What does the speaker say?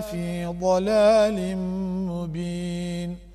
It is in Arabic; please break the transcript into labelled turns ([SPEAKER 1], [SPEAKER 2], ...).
[SPEAKER 1] في ضلال مبين.